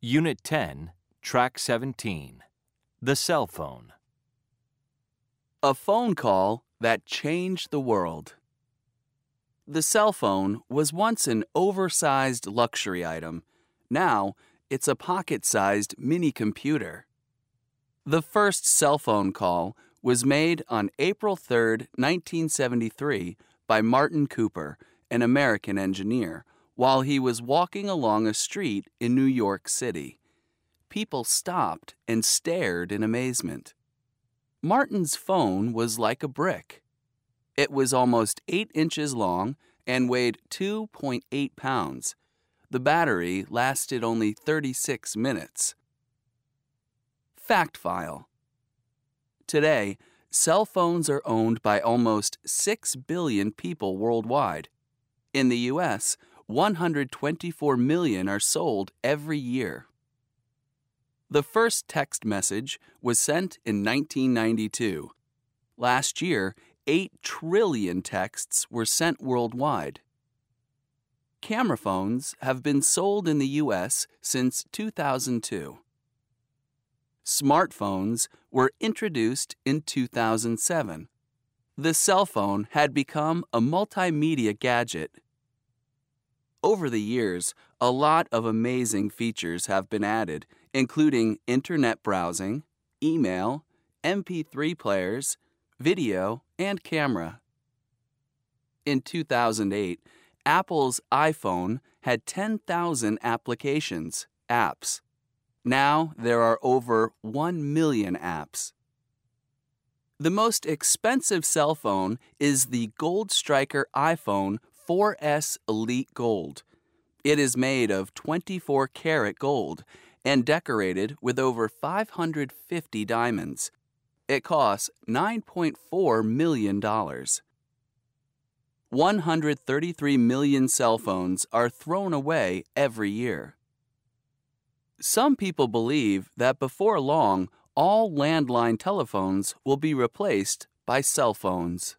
Unit 10, Track 17. The Cell Phone. A phone call that changed the world. The cell phone was once an oversized luxury item. Now, it's a pocket sized mini computer. The first cell phone call was made on April 3, 1973, by Martin Cooper, an American engineer, while he was walking along a street in New York City. People stopped and stared in amazement. Martin's phone was like a brick. It was almost 8 inches long and weighed 2.8 pounds. The battery lasted only 36 minutes. Fact File Today, cell phones are owned by almost 6 billion people worldwide. In the U.S., 124 million are sold every year. The first text message was sent in 1992. Last year, 8 trillion texts were sent worldwide. Camera phones have been sold in the U.S. since 2002. Smartphones were introduced in 2007. The cell phone had become a multimedia gadget. Over the years, a lot of amazing features have been added, including internet browsing, email, MP3 players, video, and camera. In 2008, Apple's iPhone had 10,000 applications, apps. Now there are over 1 million apps. The most expensive cell phone is the Gold Striker iPhone 4S Elite Gold. It is made of 24 karat gold and decorated with over 550 diamonds. It costs $9.4 million. 133 million cell phones are thrown away every year. Some people believe that before long, all landline telephones will be replaced by cell phones.